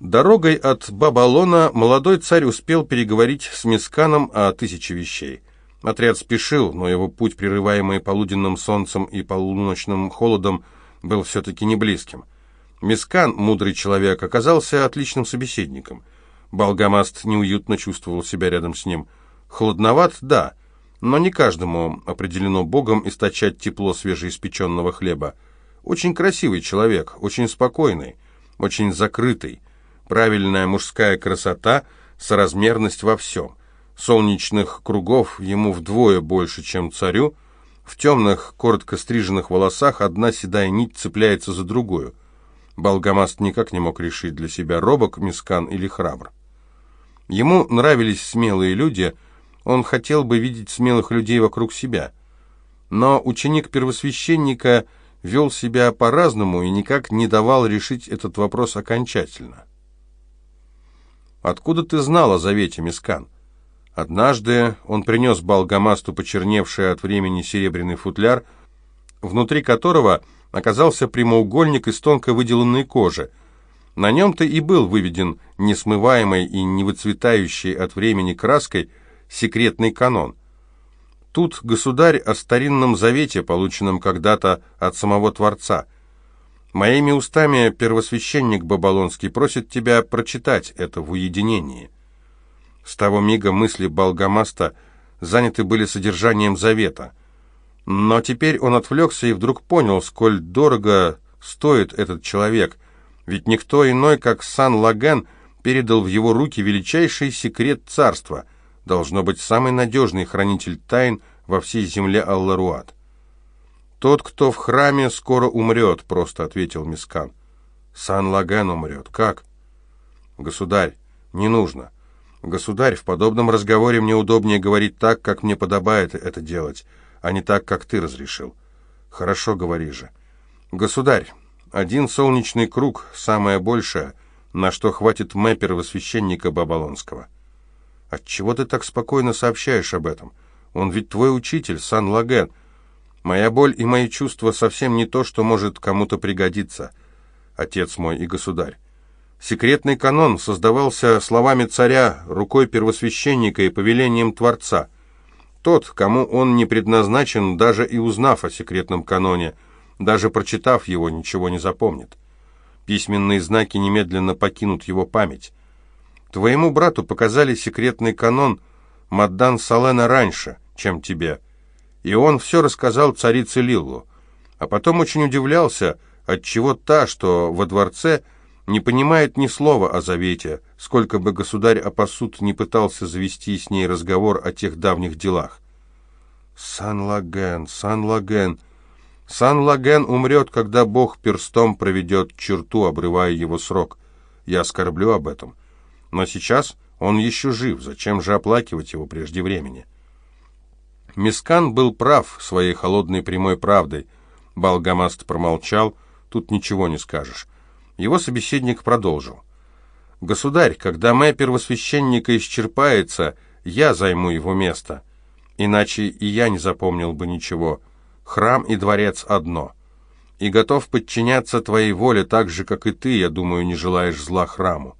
Дорогой от Бабалона молодой царь успел переговорить с Мисканом о тысяче вещей. Отряд спешил, но его путь, прерываемый полуденным солнцем и полуночным холодом, был все-таки не близким. Мискан, мудрый человек, оказался отличным собеседником. Балгамаст неуютно чувствовал себя рядом с ним. Холодноват, да, но не каждому определено Богом источать тепло свежеиспеченного хлеба. Очень красивый человек, очень спокойный, очень закрытый. Правильная мужская красота, соразмерность во всем. Солнечных кругов ему вдвое больше, чем царю. В темных, коротко стриженных волосах одна седая нить цепляется за другую. Балгамаст никак не мог решить для себя, робок, мискан или храбр. Ему нравились смелые люди, он хотел бы видеть смелых людей вокруг себя. Но ученик первосвященника вел себя по-разному и никак не давал решить этот вопрос окончательно. «Откуда ты знал о завете, Мискан?» Однажды он принес Балгамасту почерневший от времени серебряный футляр, внутри которого оказался прямоугольник из тонко выделанной кожи. На нем-то и был выведен несмываемой и невыцветающей от времени краской секретный канон. Тут государь о старинном завете, полученном когда-то от самого Творца. Моими устами первосвященник Бабалонский просит тебя прочитать это в уединении. С того мига мысли Балгамаста заняты были содержанием завета. Но теперь он отвлекся и вдруг понял, сколь дорого стоит этот человек, ведь никто иной, как Сан-Лаген, передал в его руки величайший секрет царства — должно быть самый надежный хранитель тайн во всей земле Алларуат. «Тот, кто в храме, скоро умрет», — просто ответил Мискан. «Сан-Лаген умрет. Как?» «Государь, не нужно. Государь, в подобном разговоре мне удобнее говорить так, как мне подобает это делать, а не так, как ты разрешил. Хорошо, говори же. Государь, один солнечный круг, самое большее, на что хватит мэпера священника Бабалонского». Отчего ты так спокойно сообщаешь об этом? Он ведь твой учитель, Сан-Лаген. Моя боль и мои чувства совсем не то, что может кому-то пригодиться, отец мой и государь. Секретный канон создавался словами царя, рукой первосвященника и повелением Творца. Тот, кому он не предназначен, даже и узнав о секретном каноне, даже прочитав его, ничего не запомнит. Письменные знаки немедленно покинут его память. Твоему брату показали секретный канон Маддан Салена раньше, чем тебе, и он все рассказал царице Лиллу, а потом очень удивлялся, отчего та, что во дворце, не понимает ни слова о завете, сколько бы государь Апасут не пытался завести с ней разговор о тех давних делах. Сан-Лаген, Сан-Лаген... Сан-Лаген умрет, когда Бог перстом проведет черту, обрывая его срок. Я скорблю об этом. Но сейчас он еще жив, зачем же оплакивать его прежде времени? Мискан был прав своей холодной прямой правдой. Балгамаст промолчал, тут ничего не скажешь. Его собеседник продолжил. «Государь, когда мэ первосвященника исчерпается, я займу его место. Иначе и я не запомнил бы ничего. Храм и дворец одно. И готов подчиняться твоей воле так же, как и ты, я думаю, не желаешь зла храму.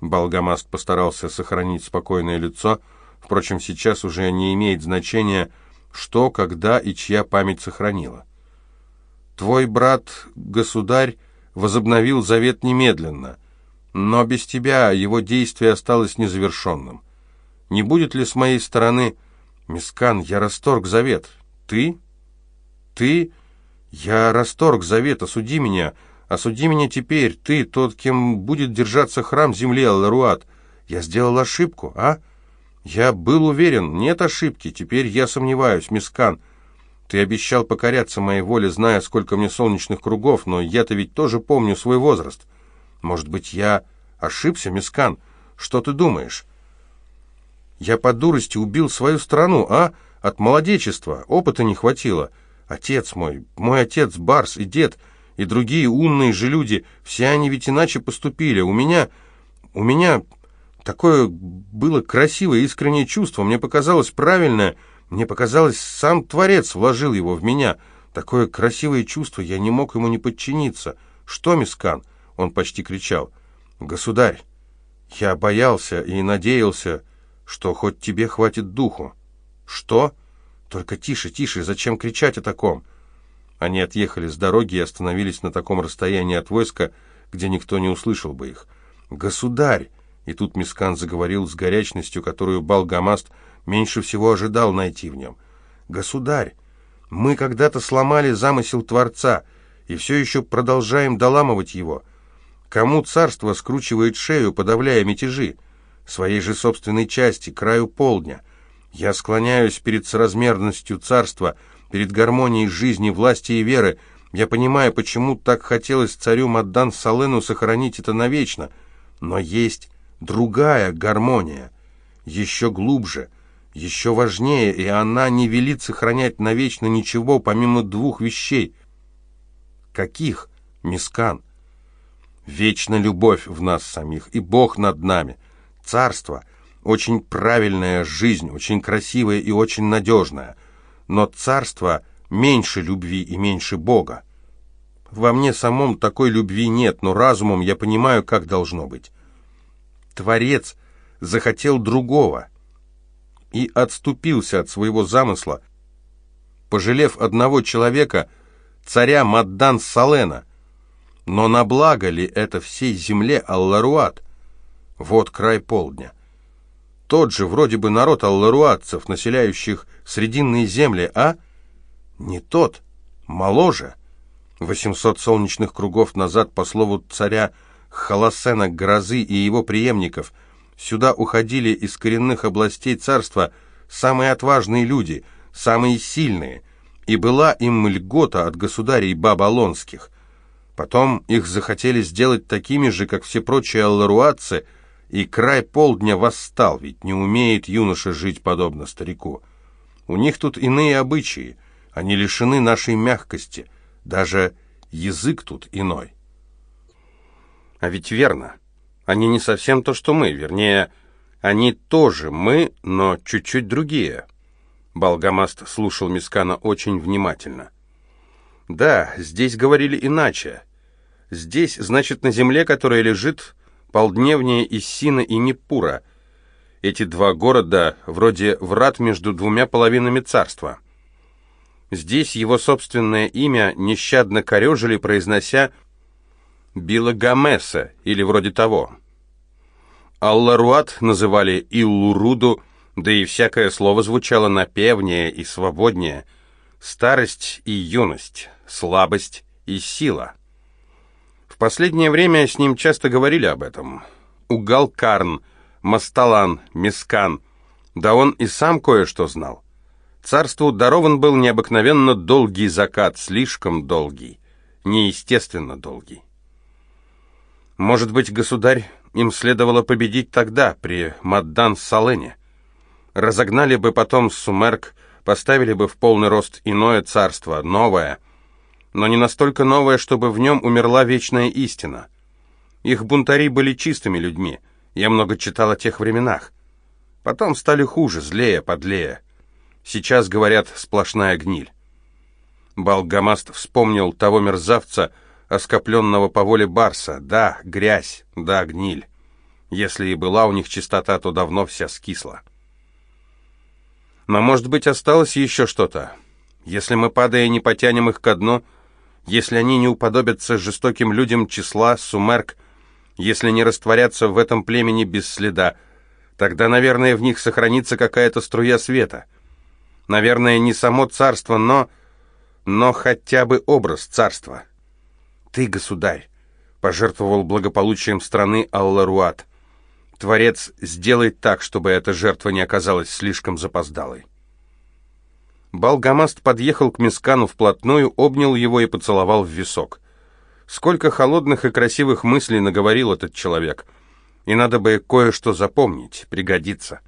Балгамаст постарался сохранить спокойное лицо, впрочем, сейчас уже не имеет значения, что, когда и чья память сохранила. «Твой брат, государь, возобновил завет немедленно, но без тебя его действие осталось незавершенным. Не будет ли с моей стороны... Мискан, я расторг завет. Ты? Ты? Я расторг завет, осуди меня!» Осуди меня теперь, ты, тот, кем будет держаться храм земли Алларуат. Я сделал ошибку, а? Я был уверен, нет ошибки, теперь я сомневаюсь, Мискан. Ты обещал покоряться моей воле, зная, сколько мне солнечных кругов, но я-то ведь тоже помню свой возраст. Может быть, я ошибся, Мискан? Что ты думаешь? Я по дурости убил свою страну, а? От молодечества, опыта не хватило. Отец мой, мой отец, Барс и дед — и другие умные же люди, все они ведь иначе поступили. У меня... у меня такое было красивое искреннее чувство, мне показалось правильное, мне показалось, сам Творец вложил его в меня. Такое красивое чувство, я не мог ему не подчиниться. «Что, Мискан?» — он почти кричал. «Государь, я боялся и надеялся, что хоть тебе хватит духу». «Что? Только тише, тише, зачем кричать о таком?» Они отъехали с дороги и остановились на таком расстоянии от войска, где никто не услышал бы их. «Государь!» И тут Мискан заговорил с горячностью, которую Балгамаст меньше всего ожидал найти в нем. «Государь, мы когда-то сломали замысел Творца и все еще продолжаем доламывать его. Кому царство скручивает шею, подавляя мятежи? Своей же собственной части, краю полдня. Я склоняюсь перед соразмерностью царства, перед гармонией жизни, власти и веры. Я понимаю, почему так хотелось царю Маддан Салену сохранить это навечно. Но есть другая гармония, еще глубже, еще важнее, и она не велит сохранять навечно ничего, помимо двух вещей. Каких, Мискан? Вечна любовь в нас самих, и Бог над нами. Царство, очень правильная жизнь, очень красивая и очень надежная. Но царство меньше любви и меньше Бога. Во мне самом такой любви нет, но разумом я понимаю, как должно быть. Творец захотел другого и отступился от своего замысла, пожалев одного человека, царя Маддан Салена. Но на благо ли это всей земле Алларуат? Вот край полдня. Тот же вроде бы народ алларуатцев, населяющих срединные земли, а? Не тот, моложе. Восемьсот солнечных кругов назад, по слову царя Халасена Грозы и его преемников, сюда уходили из коренных областей царства самые отважные люди, самые сильные, и была им льгота от государей бабалонских. Потом их захотели сделать такими же, как все прочие алларуатцы, и край полдня восстал, ведь не умеет юноша жить подобно старику. У них тут иные обычаи, они лишены нашей мягкости, даже язык тут иной. А ведь верно. Они не совсем то, что мы, вернее, они тоже мы, но чуть-чуть другие. Балгамаст слушал Мискана очень внимательно. Да, здесь говорили иначе. Здесь, значит, на земле, которая лежит полдневнее Иссина и Непура. Эти два города вроде врат между двумя половинами царства. Здесь его собственное имя нещадно корежили, произнося Билагамеса или вроде того. Алларуат называли Иллуруду, да и всякое слово звучало напевнее и свободнее. Старость и юность, слабость и сила. В последнее время с ним часто говорили об этом. Угалкарн, Масталан, Мискан. Да он и сам кое-что знал. Царству дарован был необыкновенно долгий закат, слишком долгий, неестественно долгий. Может быть, государь, им следовало победить тогда, при Маддан-Салене. Разогнали бы потом Сумерк, поставили бы в полный рост иное царство, новое, но не настолько новое, чтобы в нем умерла вечная истина. Их бунтари были чистыми людьми, я много читал о тех временах. Потом стали хуже, злее, подлее. Сейчас, говорят, сплошная гниль. Балгамаст вспомнил того мерзавца, оскопленного по воле Барса. Да, грязь, да, гниль. Если и была у них чистота, то давно вся скисла. Но, может быть, осталось еще что-то. Если мы, падая, не потянем их ко дну, если они не уподобятся жестоким людям числа Сумерк, если не растворятся в этом племени без следа, тогда, наверное, в них сохранится какая-то струя света. Наверное, не само царство, но... но хотя бы образ царства». Ты, государь, пожертвовал благополучием страны Алларуат. Творец сделает так, чтобы эта жертва не оказалась слишком запоздалой. Балгамаст подъехал к Мискану вплотную, обнял его и поцеловал в висок. Сколько холодных и красивых мыслей наговорил этот человек. И надо бы кое-что запомнить, пригодится.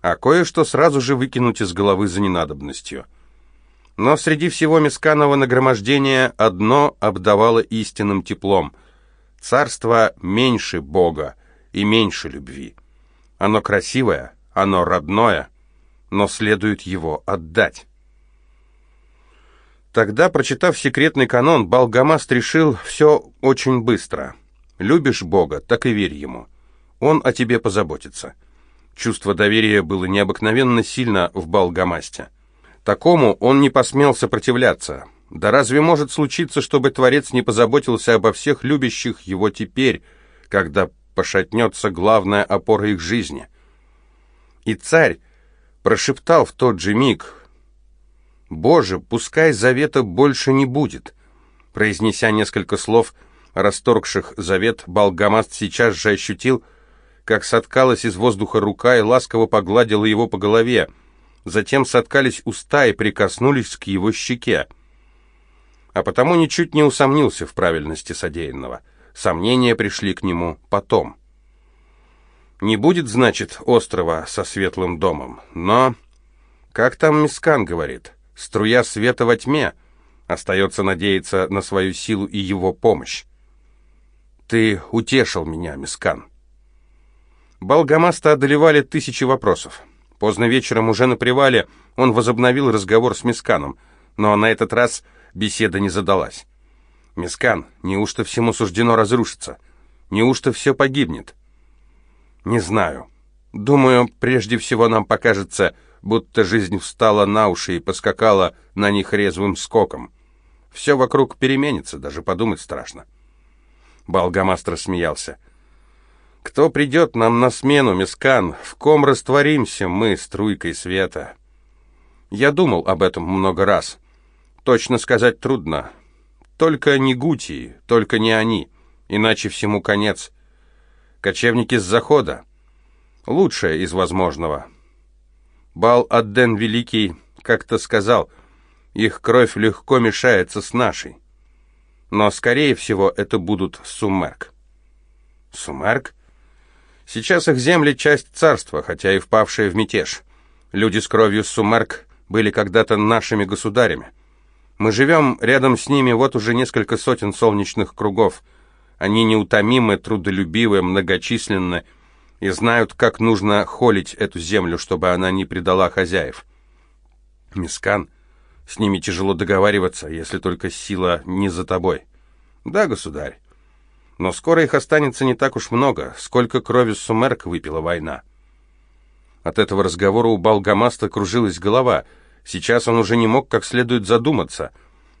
А кое-что сразу же выкинуть из головы за ненадобностью. Но среди всего мисканного нагромождения одно обдавало истинным теплом. Царство меньше Бога и меньше любви. Оно красивое, оно родное, но следует его отдать. Тогда, прочитав секретный канон, Балгамаст решил все очень быстро. Любишь Бога, так и верь Ему. Он о тебе позаботится». Чувство доверия было необыкновенно сильно в Балгамасте. Такому он не посмел сопротивляться. Да разве может случиться, чтобы Творец не позаботился обо всех любящих его теперь, когда пошатнется главная опора их жизни? И царь прошептал в тот же миг, «Боже, пускай завета больше не будет». Произнеся несколько слов, расторгших завет, Балгамаст сейчас же ощутил, как соткалась из воздуха рука и ласково погладила его по голове. Затем соткались уста и прикоснулись к его щеке. А потому ничуть не усомнился в правильности содеянного. Сомнения пришли к нему потом. Не будет, значит, острова со светлым домом, но... Как там Мискан говорит? Струя света во тьме. Остается надеяться на свою силу и его помощь. Ты утешил меня, Мискан. Балгамаста одолевали тысячи вопросов. Поздно вечером, уже на привале, он возобновил разговор с Мисканом, но на этот раз беседа не задалась. «Мискан, неужто всему суждено разрушиться? Неужто все погибнет?» «Не знаю. Думаю, прежде всего нам покажется, будто жизнь встала на уши и поскакала на них резвым скоком. Все вокруг переменится, даже подумать страшно». Балгамастр смеялся. Кто придет нам на смену, Мискан? В ком растворимся мы струйкой света? Я думал об этом много раз. Точно сказать трудно. Только не Гутии, только не они. Иначе всему конец. Кочевники с захода. Лучшее из возможного. Бал-Адден Великий как-то сказал, их кровь легко мешается с нашей. Но, скорее всего, это будут Сумерк. Сумерк? Сейчас их земли — часть царства, хотя и впавшие в мятеж. Люди с кровью Сумерк были когда-то нашими государями. Мы живем рядом с ними вот уже несколько сотен солнечных кругов. Они неутомимы, трудолюбивы, многочисленны и знают, как нужно холить эту землю, чтобы она не предала хозяев. Мискан, с ними тяжело договариваться, если только сила не за тобой. Да, государь. Но скоро их останется не так уж много, сколько крови Сумерк выпила война. От этого разговора у Балгамаста кружилась голова. Сейчас он уже не мог как следует задуматься.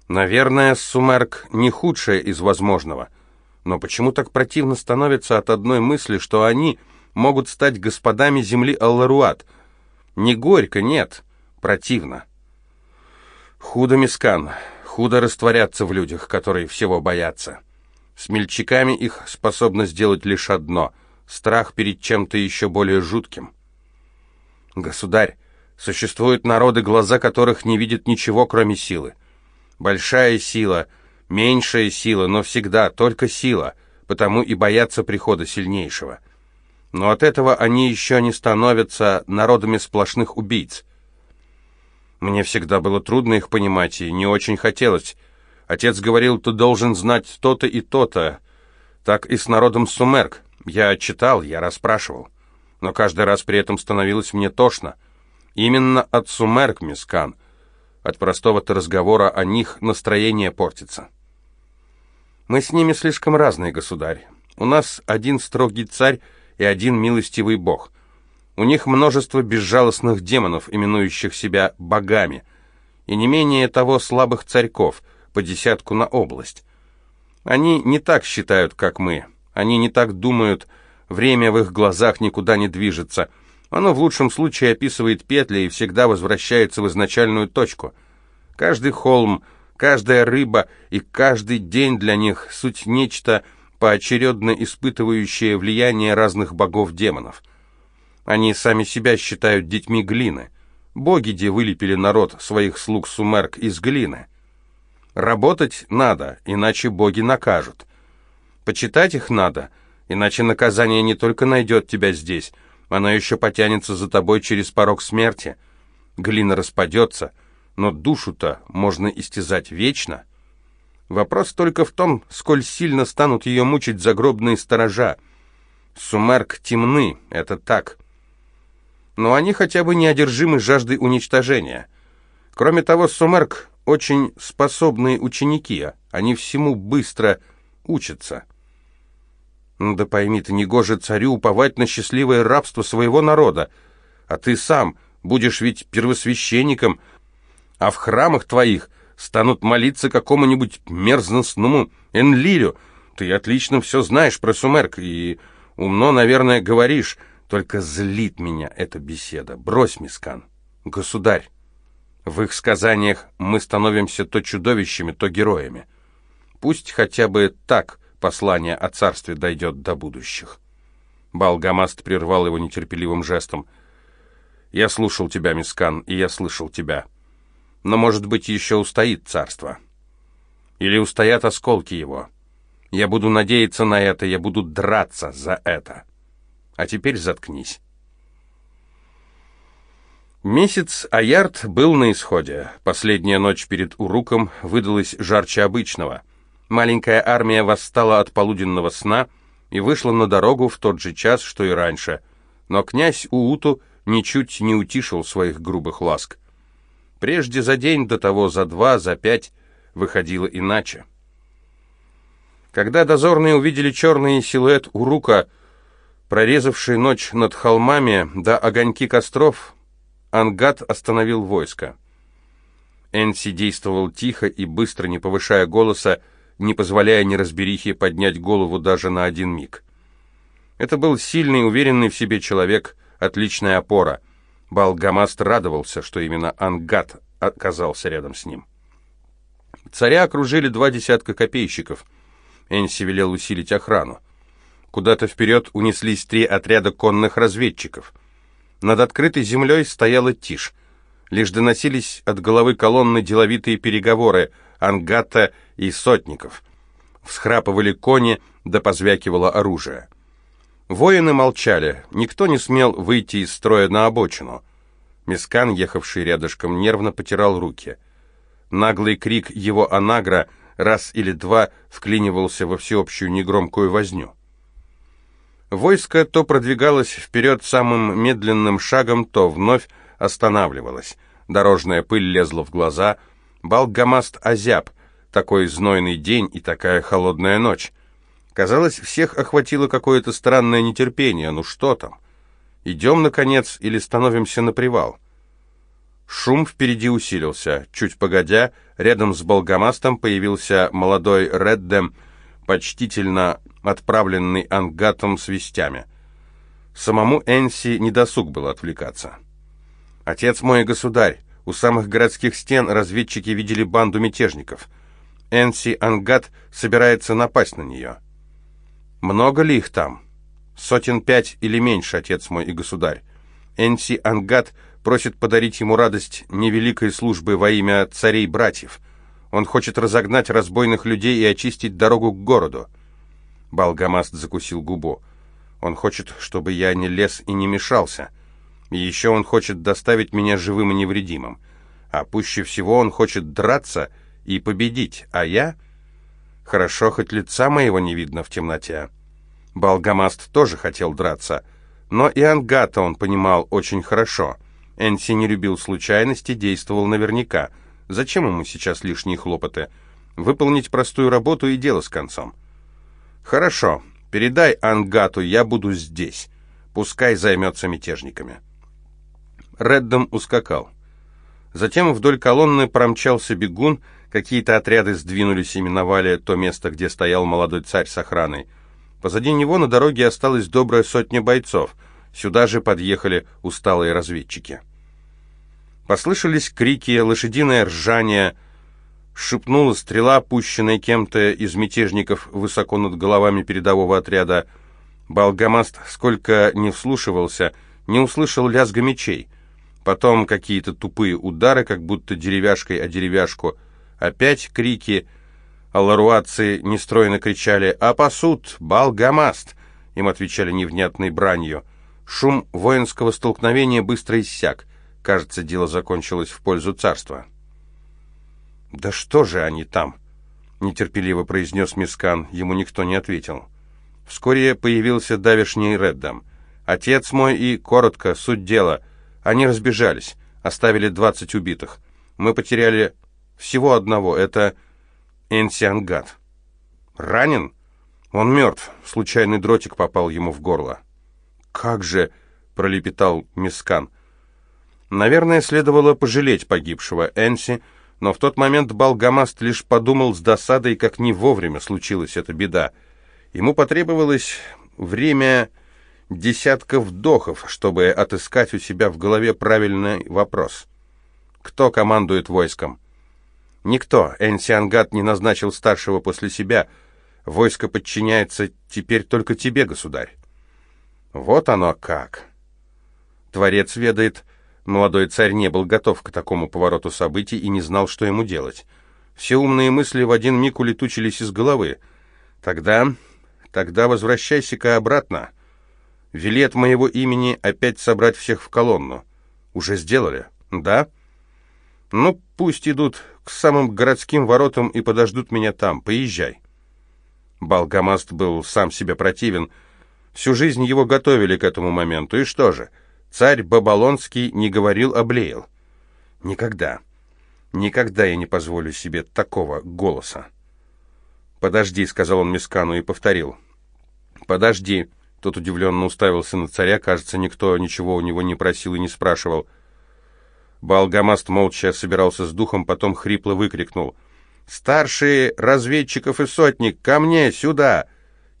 Наверное, Сумерк не худшее из возможного. Но почему так противно становится от одной мысли, что они могут стать господами земли Алларуат? Не горько, нет, противно. Худо мискан, худо растворяться в людях, которые всего боятся. Смельчаками их способно сделать лишь одно — страх перед чем-то еще более жутким. Государь, существуют народы, глаза которых не видят ничего, кроме силы. Большая сила, меньшая сила, но всегда только сила, потому и боятся прихода сильнейшего. Но от этого они еще не становятся народами сплошных убийц. Мне всегда было трудно их понимать, и не очень хотелось, Отец говорил, ты должен знать то-то и то-то. Так и с народом Сумерк. Я читал, я расспрашивал. Но каждый раз при этом становилось мне тошно. Именно от Сумерк, Мискан. От простого-то разговора о них настроение портится. Мы с ними слишком разные, государь. У нас один строгий царь и один милостивый бог. У них множество безжалостных демонов, именующих себя богами, и не менее того слабых царьков — по десятку на область. Они не так считают, как мы. Они не так думают. Время в их глазах никуда не движется. Оно в лучшем случае описывает петли и всегда возвращается в изначальную точку. Каждый холм, каждая рыба и каждый день для них суть нечто поочередно испытывающее влияние разных богов-демонов. Они сами себя считают детьми глины. Боги, где вылепили народ своих слуг Сумерк из глины. Работать надо, иначе боги накажут. Почитать их надо, иначе наказание не только найдет тебя здесь, оно еще потянется за тобой через порог смерти. Глина распадется, но душу-то можно истязать вечно. Вопрос только в том, сколь сильно станут ее мучить загробные сторожа. Сумерк темны, это так. Но они хотя бы не одержимы жаждой уничтожения. Кроме того, Сумерк очень способные ученики, они всему быстро учатся. Ну да пойми ты, негоже царю уповать на счастливое рабство своего народа. А ты сам будешь ведь первосвященником, а в храмах твоих станут молиться какому-нибудь мерзностному Энлилю. Ты отлично все знаешь про Сумерк и умно, наверное, говоришь. Только злит меня эта беседа. Брось, Мискан. Государь, в их сказаниях мы становимся то чудовищами, то героями. Пусть хотя бы так послание о царстве дойдет до будущих. Балгамаст прервал его нетерпеливым жестом. «Я слушал тебя, Мискан, и я слышал тебя. Но, может быть, еще устоит царство. Или устоят осколки его. Я буду надеяться на это, я буду драться за это. А теперь заткнись». Месяц Аярд был на исходе. Последняя ночь перед Уруком выдалась жарче обычного. Маленькая армия восстала от полуденного сна и вышла на дорогу в тот же час, что и раньше. Но князь Ууту ничуть не утишил своих грубых ласк. Прежде за день, до того за два, за пять выходило иначе. Когда дозорные увидели черный силуэт Урука, прорезавший ночь над холмами, да огоньки костров, Ангат остановил войско. Энси действовал тихо и быстро, не повышая голоса, не позволяя неразберихе поднять голову даже на один миг. Это был сильный, уверенный в себе человек, отличная опора. Балгамаст радовался, что именно Ангат оказался рядом с ним. Царя окружили два десятка копейщиков. Энси велел усилить охрану. Куда-то вперед унеслись три отряда конных разведчиков — над открытой землей стояла тишь. Лишь доносились от головы колонны деловитые переговоры Ангата и Сотников. Всхрапывали кони, да позвякивало оружие. Воины молчали, никто не смел выйти из строя на обочину. Мискан, ехавший рядышком, нервно потирал руки. Наглый крик его анагра раз или два вклинивался во всеобщую негромкую возню. Войско то продвигалось вперед самым медленным шагом, то вновь останавливалось. Дорожная пыль лезла в глаза. Балгамаст озяб. Такой знойный день и такая холодная ночь. Казалось, всех охватило какое-то странное нетерпение. Ну что там? Идем, наконец, или становимся на привал? Шум впереди усилился. Чуть погодя, рядом с Болгамастом появился молодой Реддем, почтительно отправленный Ангатом с вестями. Самому Энси недосуг было отвлекаться. «Отец мой и государь, у самых городских стен разведчики видели банду мятежников. Энси Ангат собирается напасть на нее». «Много ли их там?» «Сотен пять или меньше, отец мой и государь. Энси Ангат просит подарить ему радость невеликой службы во имя царей-братьев. Он хочет разогнать разбойных людей и очистить дорогу к городу. Балгамаст закусил губу. Он хочет, чтобы я не лез и не мешался. И еще он хочет доставить меня живым и невредимым. А пуще всего он хочет драться и победить, а я... Хорошо, хоть лица моего не видно в темноте. Балгамаст тоже хотел драться, но и Ангата он понимал очень хорошо. Энси не любил случайности, действовал наверняка. Зачем ему сейчас лишние хлопоты? Выполнить простую работу и дело с концом. «Хорошо, передай Ангату, я буду здесь. Пускай займется мятежниками». Реддом ускакал. Затем вдоль колонны промчался бегун, какие-то отряды сдвинулись и миновали то место, где стоял молодой царь с охраной. Позади него на дороге осталась добрая сотня бойцов. Сюда же подъехали усталые разведчики. Послышались крики, лошадиное ржание, шепнула стрела, пущенная кем-то из мятежников высоко над головами передового отряда. Балгамаст, сколько не вслушивался, не услышал лязга мечей. Потом какие-то тупые удары, как будто деревяшкой о деревяшку. Опять крики. Алларуации нестройно кричали «Апасуд! Балгамаст!» Им отвечали невнятной бранью. Шум воинского столкновения быстро иссяк. Кажется, дело закончилось в пользу царства. «Да что же они там?» — нетерпеливо произнес Мискан. Ему никто не ответил. Вскоре появился давишний Реддам. «Отец мой и, коротко, суть дела. Они разбежались, оставили двадцать убитых. Мы потеряли всего одного, это Энсиангат». «Ранен?» Он мертв. Случайный дротик попал ему в горло. «Как же...» — пролепетал Мискан. Наверное, следовало пожалеть погибшего Энси, но в тот момент Балгамаст лишь подумал с досадой, как не вовремя случилась эта беда. Ему потребовалось время десятков вдохов, чтобы отыскать у себя в голове правильный вопрос. Кто командует войском? Никто. Энси Ангат не назначил старшего после себя — Войско подчиняется теперь только тебе, государь. Вот оно как. Творец ведает, молодой царь не был готов к такому повороту событий и не знал, что ему делать. Все умные мысли в один миг улетучились из головы. Тогда, тогда возвращайся-ка обратно. Вели от моего имени опять собрать всех в колонну. Уже сделали? Да? Ну, пусть идут к самым городским воротам и подождут меня там. Поезжай. Балгамаст был сам себе противен. Всю жизнь его готовили к этому моменту. И что же? Царь Бабалонский не говорил, а блеял. Никогда, никогда я не позволю себе такого голоса. «Подожди», — сказал он Мискану и повторил. «Подожди». Тот удивленно уставился на царя, кажется, никто ничего у него не просил и не спрашивал. Балгамаст молча собирался с духом, потом хрипло выкрикнул — «Старшие разведчиков и сотник, ко мне, сюда!»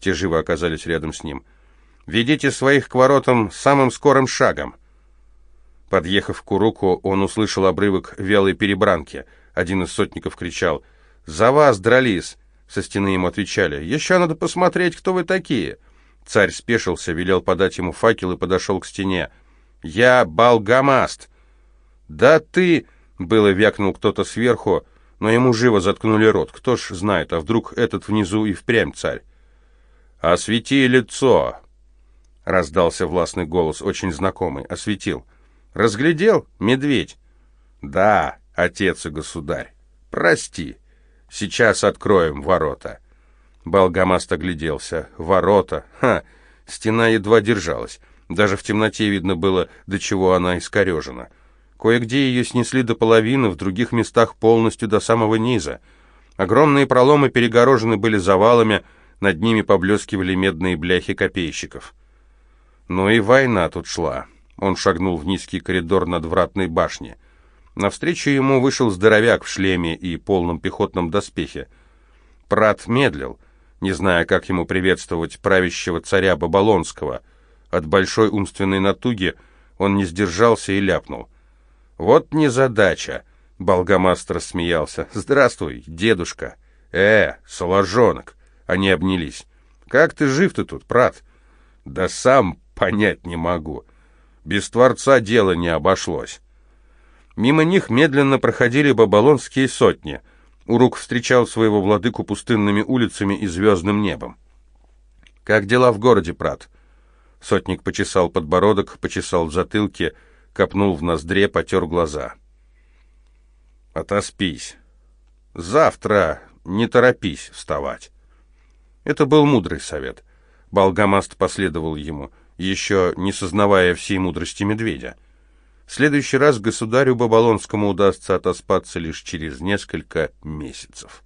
Те живо оказались рядом с ним. «Ведите своих к воротам самым скорым шагом!» Подъехав к Уруку, он услышал обрывок вялой перебранки. Один из сотников кричал «За вас дрались!» Со стены ему отвечали «Еще надо посмотреть, кто вы такие!» Царь спешился, велел подать ему факел и подошел к стене. «Я Балгамаст!» «Да ты!» — было вякнул кто-то сверху, но ему живо заткнули рот. Кто ж знает, а вдруг этот внизу и впрямь царь? «Освети лицо!» — раздался властный голос, очень знакомый. Осветил. «Разглядел? Медведь?» «Да, отец и государь. Прости. Сейчас откроем ворота». Балгамаст огляделся. «Ворота? Ха! Стена едва держалась. Даже в темноте видно было, до чего она искорежена». Кое-где ее снесли до половины, в других местах полностью до самого низа. Огромные проломы перегорожены были завалами, над ними поблескивали медные бляхи копейщиков. Ну и война тут шла. Он шагнул в низкий коридор над вратной башней. Навстречу ему вышел здоровяк в шлеме и полном пехотном доспехе. Прат медлил, не зная, как ему приветствовать правящего царя Бабалонского. От большой умственной натуги он не сдержался и ляпнул. «Вот незадача!» — Болгомастер смеялся. «Здравствуй, дедушка!» «Э, соложонок!» — они обнялись. «Как ты жив-то тут, брат?» «Да сам понять не могу. Без Творца дело не обошлось». Мимо них медленно проходили бабалонские сотни. Урук встречал своего владыку пустынными улицами и звездным небом. «Как дела в городе, Прат?» Сотник почесал подбородок, почесал в затылке, копнул в ноздре, потер глаза. «Отоспись. Завтра не торопись вставать». Это был мудрый совет. Балгамаст последовал ему, еще не сознавая всей мудрости медведя. В следующий раз государю Бабалонскому удастся отоспаться лишь через несколько месяцев.